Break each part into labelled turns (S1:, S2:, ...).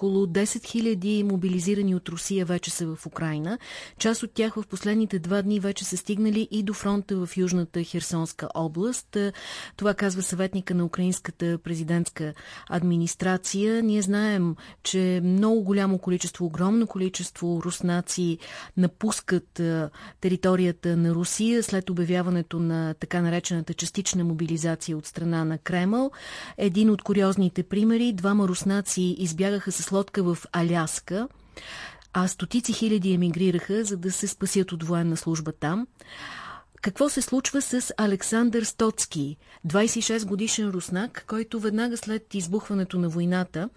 S1: около 10 000 мобилизирани от Русия вече са в Украина. Част от тях в последните два дни вече са стигнали и до фронта в Южната Херсонска област. Това казва съветника на украинската президентска администрация. Ние знаем, че много голямо количество, огромно количество руснаци напускат територията на Русия след обявяването на така наречената частична мобилизация от страна на Кремъл. Един от куриозните примери, двама руснаци избягаха с лодка в Аляска, а стотици хиляди емигрираха, за да се спасят от военна служба там. Какво се случва с Александър Стоцки, 26 годишен руснак, който веднага след избухването на войната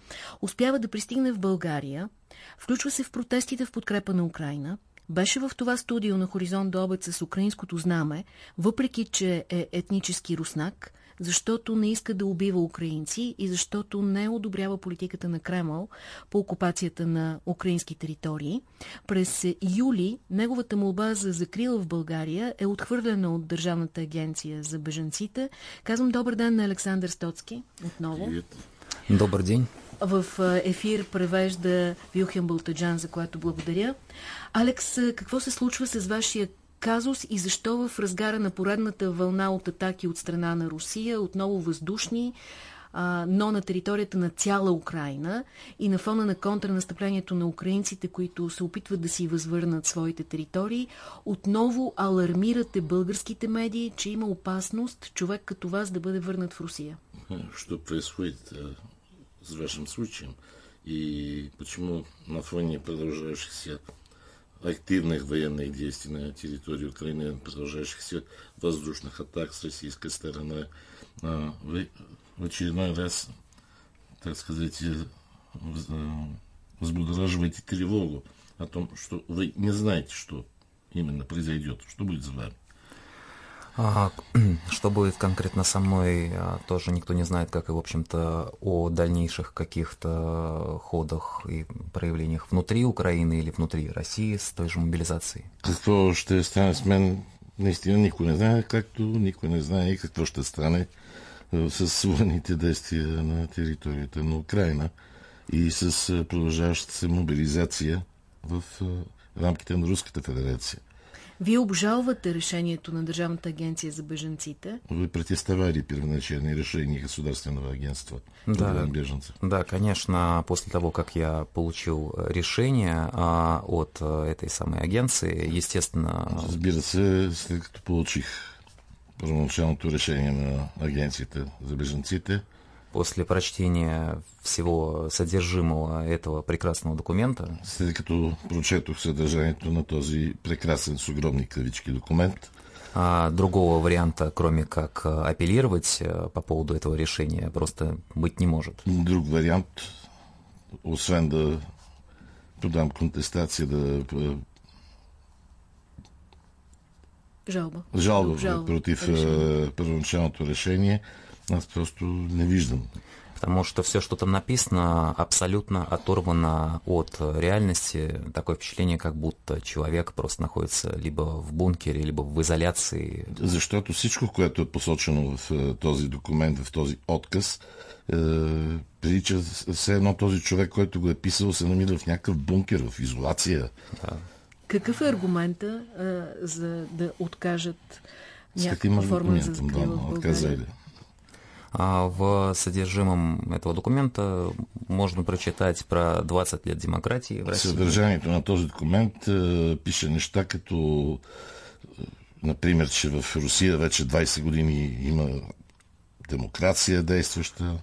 S1: успява да пристигне в България, включва се в протестите в подкрепа на Украина, беше в това студио на Хоризонт до обед с украинското знаме, въпреки че е етнически руснак, защото не иска да убива украинци и защото не одобрява политиката на Кремъл по окупацията на украински територии. През юли неговата молба за закрила в България е отхвърлена от Държавната агенция за беженците. Казвам добър ден на Александър Стоцки отново.
S2: Добър ден.
S1: В ефир превежда Вилхем Балтаджан, за което благодаря. Алекс, какво се случва с вашия казус и защо в разгара на поредната вълна от атаки от страна на Русия, отново въздушни, но на територията на цяла Украина и на фона на контрнастъплението на украинците, които се опитват да си възвърнат своите територии, отново алармирате българските медии, че има опасност човек като вас да бъде върнат в Русия.
S3: Что происходит с вашим случаем? И почему на фоне продолжающихся активных военных действий на территории Украины, продолжающихся воздушных атак с российской стороны. Вы в очередной раз, так сказать, взбудораживаете тревогу о том, что вы не знаете, что именно произойдет, что будет за вами.
S2: А, что будет конкретно со мной, а, тоже никто не знает, как и, в общем-то, о дальнейших каких-то ходах и проявлениях внутри Украины или внутри России с той же мобилизацией.
S3: Какво ще стане с мен, наистина никой не знае, както никой не знае и какво ще стане с военните действия на територията на Украина и с продължаващата се мобилизация в рамките на Руската федерация.
S1: Вие обжалвате решението на Държавната агенция за беженците?
S3: Вы протестовали первоначальные решения Государственного агентства
S2: да, беженцев. Да, конечно, после того, как я получил решение а, от этой самой агенции, естественно...
S3: Разбира се, след като получих първоначалното решение на агенцията за беженците,
S2: после прочтения всего содержимого этого прекрасного документа.
S3: След като прочетох съдържанието на този прекрасен с огромни кавички документ,
S2: а другого варианта, кроме как апеллировать по поводу этого решения, просто быть не может.
S3: Друг вариант, освен да подам контестация, да
S1: жалба,
S3: жалба, жалба против решение. първоначалното решение, аз просто не виждам.
S2: Потому что все, что там написано, абсолютно оторвано от реальности. Такое впечатление, как будто человек просто находится либо в бункере, либо в изоляции.
S3: Защото всичко, което е посочено в този документ, в този отказ, е, прилича все едно този човек, който го е писал, се намира в някакъв бункер, в изолация. Да.
S1: Какъв е аргумента а, за да откажат някаква форма за закрила в България?
S2: В содержимом этого документа можно прочитать про 20 лет демократии в России.
S3: Съдържанието на този документ пише неща като например, че в Русия вече 20 години има демокрация действаща.